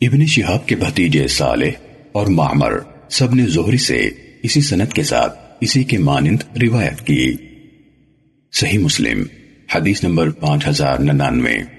ابن شہاب کے بھتیجے صالح اور معمر سب نے زہری سے اسی سنت کے ساتھ اسی کے مانند روایت کی۔ صحیح مسلم، حدیث نمبر پانچ ہزار ننانوے۔